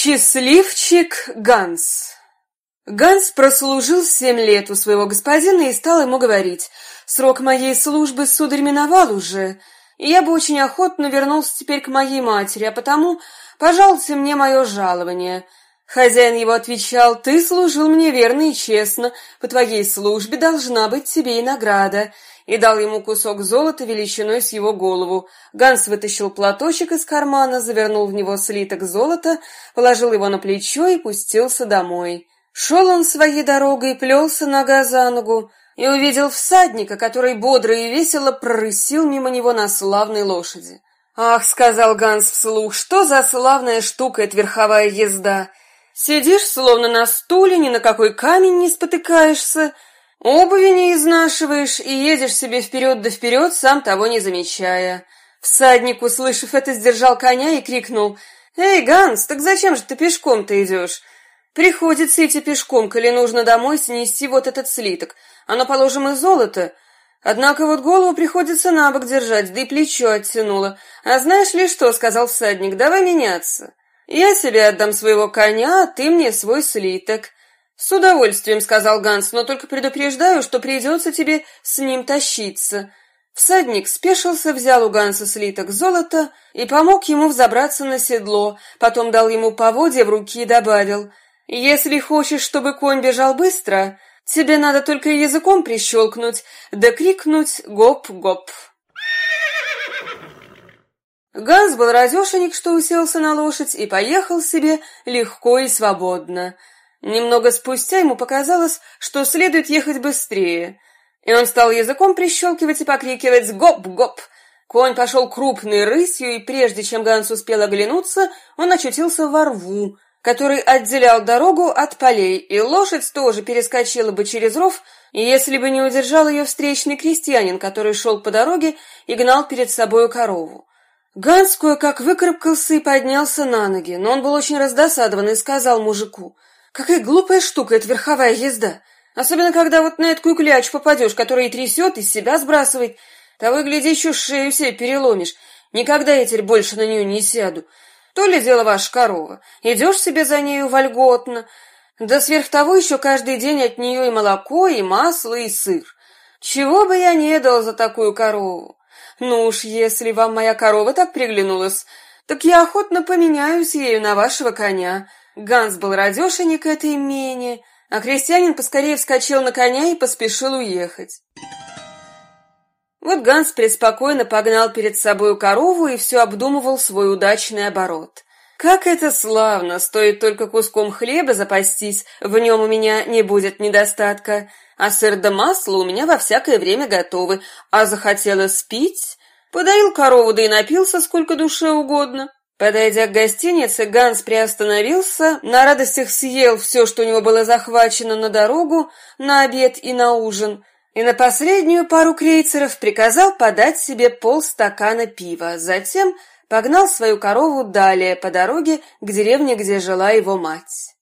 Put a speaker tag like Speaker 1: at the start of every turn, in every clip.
Speaker 1: Счастливчик Ганс Ганс прослужил семь лет у своего господина и стал ему говорить, «Срок моей службы, сударь, миновал уже, и я бы очень охотно вернулся теперь к моей матери, а потому пожалуйте мне мое жалование». Хозяин его отвечал, «Ты служил мне верно и честно, по твоей службе должна быть тебе и награда» и дал ему кусок золота величиной с его голову. Ганс вытащил платочек из кармана, завернул в него слиток золота, положил его на плечо и пустился домой. Шел он своей дорогой, плелся нога за ногу, и увидел всадника, который бодро и весело прорысил мимо него на славной лошади. «Ах», — сказал Ганс вслух, — «что за славная штука эта верховая езда! Сидишь, словно на стуле, ни на какой камень не спотыкаешься, Обуви не изнашиваешь и едешь себе вперед да вперед, сам того не замечая. Всадник, услышав это, сдержал коня и крикнул, «Эй, Ганс, так зачем же ты пешком-то идешь? Приходится идти пешком, коли нужно домой снести вот этот слиток. Оно, положим, из золота. Однако вот голову приходится на бок держать, да и плечо оттянуло. А знаешь ли что?» — сказал всадник, «давай меняться. Я себе отдам своего коня, а ты мне свой слиток». «С удовольствием», — сказал Ганс, — «но только предупреждаю, что придется тебе с ним тащиться». Всадник спешился, взял у Ганса слиток золота и помог ему взобраться на седло, потом дал ему поводья в руки и добавил, «Если хочешь, чтобы конь бежал быстро, тебе надо только языком прищелкнуть, да крикнуть «гоп-гоп». Ганс был радешенек, что уселся на лошадь и поехал себе легко и свободно. Немного спустя ему показалось, что следует ехать быстрее, и он стал языком прищелкивать и покрикивать «Гоп-гоп!». Конь пошел крупной рысью, и прежде чем Ганс успел оглянуться, он очутился во рву, который отделял дорогу от полей, и лошадь тоже перескочила бы через ров, если бы не удержал ее встречный крестьянин, который шел по дороге и гнал перед собою корову. Ганс кое-как выкарабкался и поднялся на ноги, но он был очень раздосадован и сказал мужику — Какая глупая штука эта верховая езда. Особенно, когда вот на эту клячу попадешь, которая и трясет, и себя сбрасывает. Того и гляди, еще шею себе переломишь. Никогда я теперь больше на нее не сяду. То ли дело ваша корова. Идешь себе за нею вольготно. Да сверх того еще каждый день от нее и молоко, и масло, и сыр. Чего бы я не дал за такую корову? Ну уж, если вам моя корова так приглянулась, так я охотно поменяюсь ею на вашего коня. Ганс был радешенек этой имени, а крестьянин поскорее вскочил на коня и поспешил уехать. Вот Ганс преспокойно погнал перед собою корову и все обдумывал свой удачный оборот. Как это славно! Стоит только куском хлеба запастись, в нем у меня не будет недостатка. А сыр да масло у меня во всякое время готовы. А захотелось пить? Подоил корову, да и напился сколько душе угодно. Подойдя к гостинице, Ганс приостановился, на радостях съел все, что у него было захвачено на дорогу, на обед и на ужин, и на последнюю пару крейцеров приказал подать себе полстакана пива. Затем погнал свою корову далее по дороге к деревне, где жила его мать.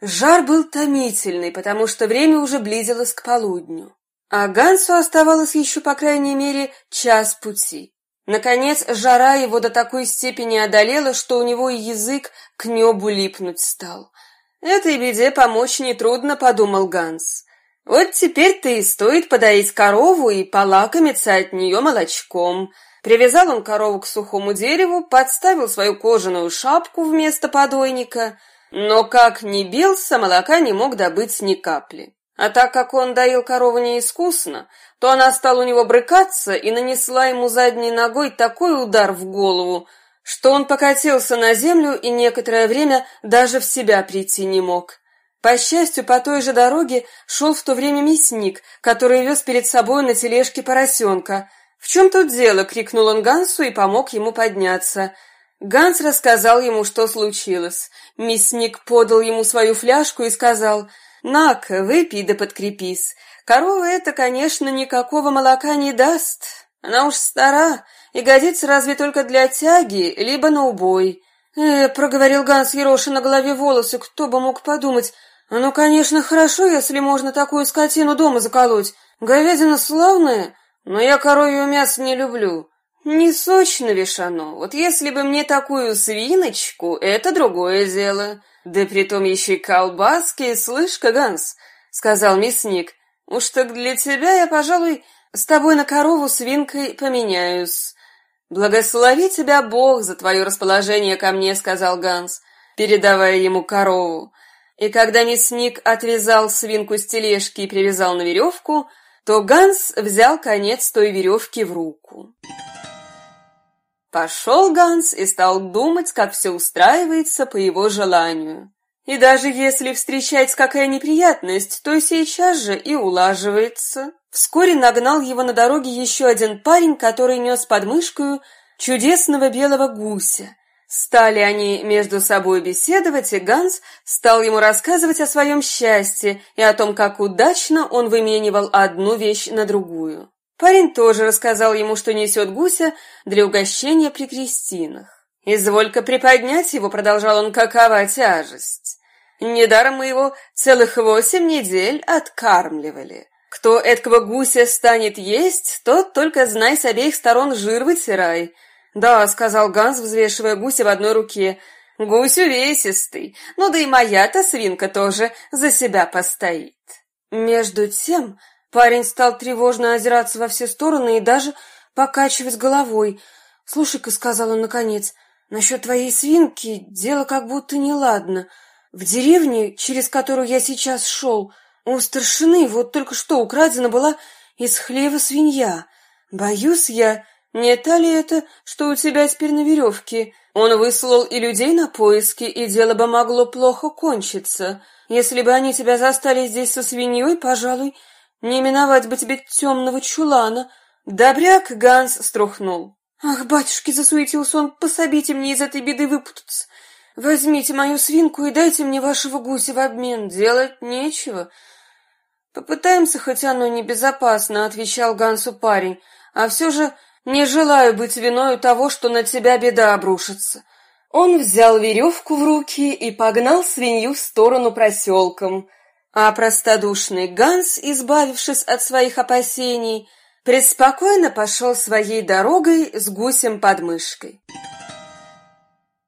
Speaker 1: Жар был томительный, потому что время уже близилось к полудню, а Гансу оставалось еще, по крайней мере, час пути. Наконец, жара его до такой степени одолела, что у него и язык к небу липнуть стал. «Этой беде помочь нетрудно», — подумал Ганс. «Вот теперь-то и стоит подоить корову и полакомиться от нее молочком». Привязал он корову к сухому дереву, подставил свою кожаную шапку вместо подойника, но как ни бился, молока не мог добыть ни капли. А так как он доил корову неискусно, то она стала у него брыкаться и нанесла ему задней ногой такой удар в голову, что он покатился на землю и некоторое время даже в себя прийти не мог. По счастью, по той же дороге шел в то время мясник, который вез перед собой на тележке поросенка. «В чем тут дело?» — крикнул он Гансу и помог ему подняться. Ганс рассказал ему, что случилось. Мясник подал ему свою фляжку и сказал — «На-ка, выпей да подкрепись. Корова эта, конечно, никакого молока не даст. Она уж стара и годится разве только для тяги, либо на убой». «Э, — проговорил Ганс Ероши на голове волосы, кто бы мог подумать. Ну, конечно, хорошо, если можно такую скотину дома заколоть. Говядина славная, но я коровью мясо не люблю». Не сочно вишано. Вот если бы мне такую свиночку, это другое дело. Да притом еще и колбаски, слышь-ка, Ганс, сказал мясник. Уж так для тебя я, пожалуй, с тобой на корову свинкой поменяюсь. Благослови тебя Бог за твое расположение ко мне, сказал Ганс, передавая ему корову. И когда мясник отвязал свинку с тележки и привязал на веревку, то Ганс взял конец той веревки в руку. Пошел Ганс и стал думать, как все устраивается по его желанию. И даже если встречать какая неприятность, то сейчас же и улаживается. Вскоре нагнал его на дороге еще один парень, который нес под мышкою чудесного белого гуся. Стали они между собой беседовать, и Ганс стал ему рассказывать о своем счастье и о том, как удачно он выменивал одну вещь на другую. Парень тоже рассказал ему, что несет гуся для угощения при крестинах. «Изволь-ка приподнять его», — продолжал он, — «какова тяжесть? Недаром мы его целых восемь недель откармливали. Кто этого гуся станет есть, тот только, знай, с обеих сторон жир вытирай». «Да», — сказал Ганс, взвешивая гуся в одной руке, — «гусь увесистый, ну да и моя-то свинка тоже за себя постоит». Между тем Парень стал тревожно озираться во все стороны и даже покачивать головой. «Слушай-ка», — сказал он наконец, — «насчет твоей свинки дело как будто неладно. В деревне, через которую я сейчас шел, у старшины вот только что украдена была из хлева свинья. Боюсь я, не та ли это, что у тебя теперь на веревке? Он выслал и людей на поиски, и дело бы могло плохо кончиться. Если бы они тебя застали здесь со свиньей, пожалуй, не миновать бы тебе темного чулана. Добряк Ганс струхнул. Ах, батюшки, засуетился он, пособите мне из этой беды выпутаться. Возьмите мою свинку и дайте мне вашего гуся в обмен. Делать нечего. Попытаемся, хоть оно небезопасно, отвечал Гансу парень. А все же не желаю быть виною того, что на тебя беда обрушится. Он взял веревку в руки и погнал свинью в сторону проселком а простодушный Ганс, избавившись от своих опасений, преспокойно пошел своей дорогой с гусем под мышкой.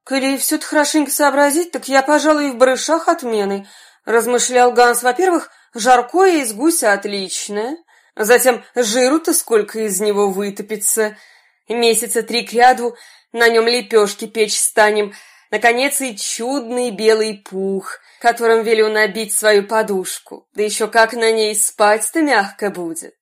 Speaker 1: «Коли все-то хорошенько сообразить, так я, пожалуй, в барышах отмены», — размышлял Ганс. «Во-первых, жаркое из гуся отличное, затем жиру-то сколько из него вытопится, месяца три кряду на нем лепешки печь станем, наконец и чудный белый пух» которым велю набить свою подушку, да еще как на ней спать-то мягко будет.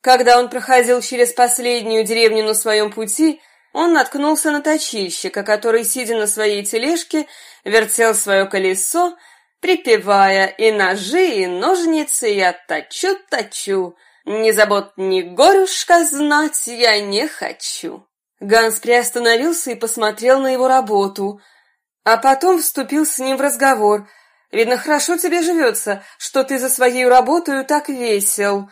Speaker 1: Когда он проходил через последнюю деревню на своем пути, он наткнулся на точильщика, который, сидя на своей тележке, вертел свое колесо, припевая «И ножи, и ножницы я точу-точу, ни забот, ни горюшка знать я не хочу». Ганс приостановился и посмотрел на его работу, а потом вступил с ним в разговор – Видно, хорошо тебе живется, что ты за своей работою так весел».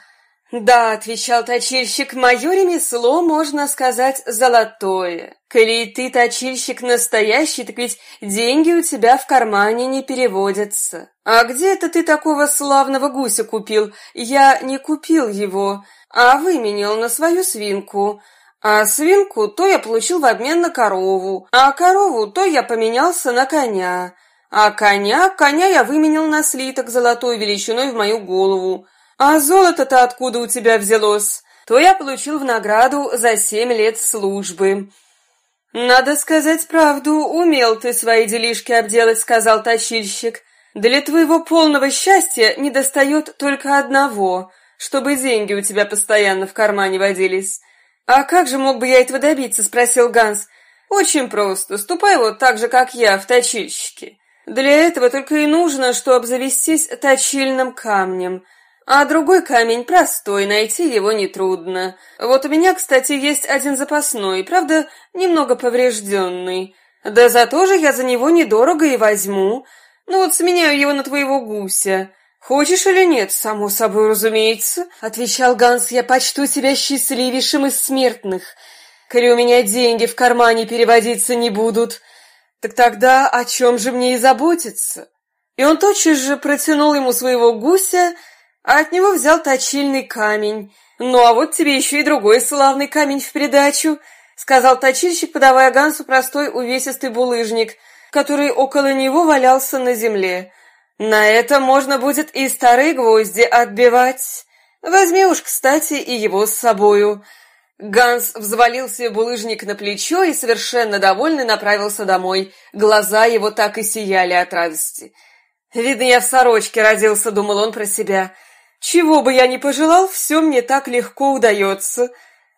Speaker 1: «Да», — отвечал точильщик, — «мое ремесло, можно сказать, золотое. Коли ты точильщик настоящий, так ведь деньги у тебя в кармане не переводятся. А где это ты такого славного гуся купил? Я не купил его, а выменял на свою свинку. А свинку то я получил в обмен на корову, а корову то я поменялся на коня. А коня, коня я выменил на слиток золотой величиной в мою голову. А золото-то откуда у тебя взялось? То я получил в награду за семь лет службы. Надо сказать правду, умел ты свои делишки обделать, сказал точильщик. Для твоего полного счастья недостает только одного, чтобы деньги у тебя постоянно в кармане водились. А как же мог бы я этого добиться, спросил Ганс. Очень просто, ступай вот так же, как я, в точильщики. Для этого только и нужно, что обзавестись точильным камнем. А другой камень простой, найти его нетрудно. Вот у меня, кстати, есть один запасной, правда, немного поврежденный. Да зато же я за него недорого и возьму. Ну вот сменяю его на твоего гуся. Хочешь или нет, само собой разумеется, отвечал Ганс, я почту себя счастливейшим из смертных. Коли у меня деньги в кармане переводиться не будут, так тогда о чем же мне и заботиться? И он тотчас же протянул ему своего гуся, а от него взял точильный камень. Ну а вот тебе еще и другой славный камень в придачу. — сказал точильщик, подавая Гансу простой увесистый булыжник, который около него валялся на земле. «На это можно будет и старые гвозди отбивать. Возьми уж, кстати, и его с собою». Ганс взвалил себе булыжник на плечо и, совершенно довольный, направился домой. Глаза его так и сияли от радости. «Видно, я в сорочке родился», — думал он про себя. «Чего бы я ни пожелал, все мне так легко удается.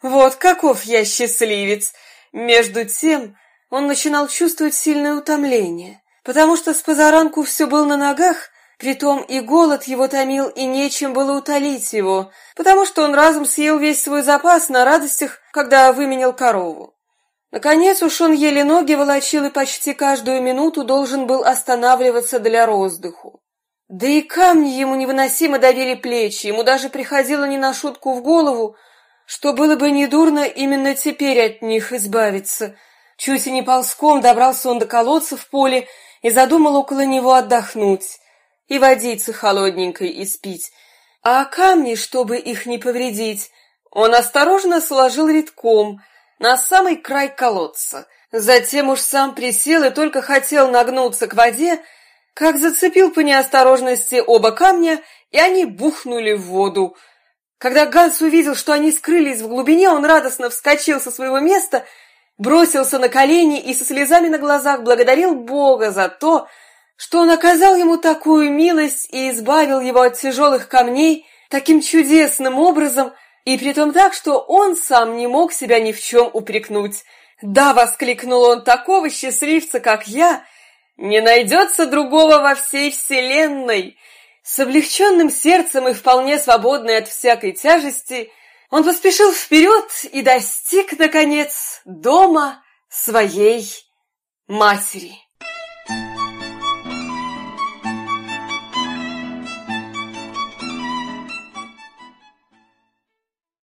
Speaker 1: Вот каков я счастливец!» Между тем он начинал чувствовать сильное утомление, потому что с позаранку все был на ногах, Притом и голод его томил, и нечем было утолить его, потому что он разом съел весь свой запас на радостях, когда выменял корову. Наконец уж он еле ноги волочил и почти каждую минуту должен был останавливаться для роздыху. Да и камни ему невыносимо давили плечи, ему даже приходило не на шутку в голову, что было бы недурно именно теперь от них избавиться. Чуть и не ползком добрался он до колодца в поле и задумал около него отдохнуть и водицы холодненькой испить, а камни, чтобы их не повредить, он осторожно сложил редком на самый край колодца. Затем уж сам присел и только хотел нагнуться к воде, как зацепил по неосторожности оба камня, и они бухнули в воду. Когда Ганс увидел, что они скрылись в глубине, он радостно вскочил со своего места, бросился на колени и со слезами на глазах благодарил Бога за то, что он оказал ему такую милость и избавил его от тяжелых камней таким чудесным образом, и притом так, что он сам не мог себя ни в чем упрекнуть. «Да!» — воскликнул он, — «такого счастливца, как я, не найдется другого во всей вселенной!» С облегченным сердцем и вполне свободный от всякой тяжести, он поспешил вперед и достиг, наконец, дома своей матери.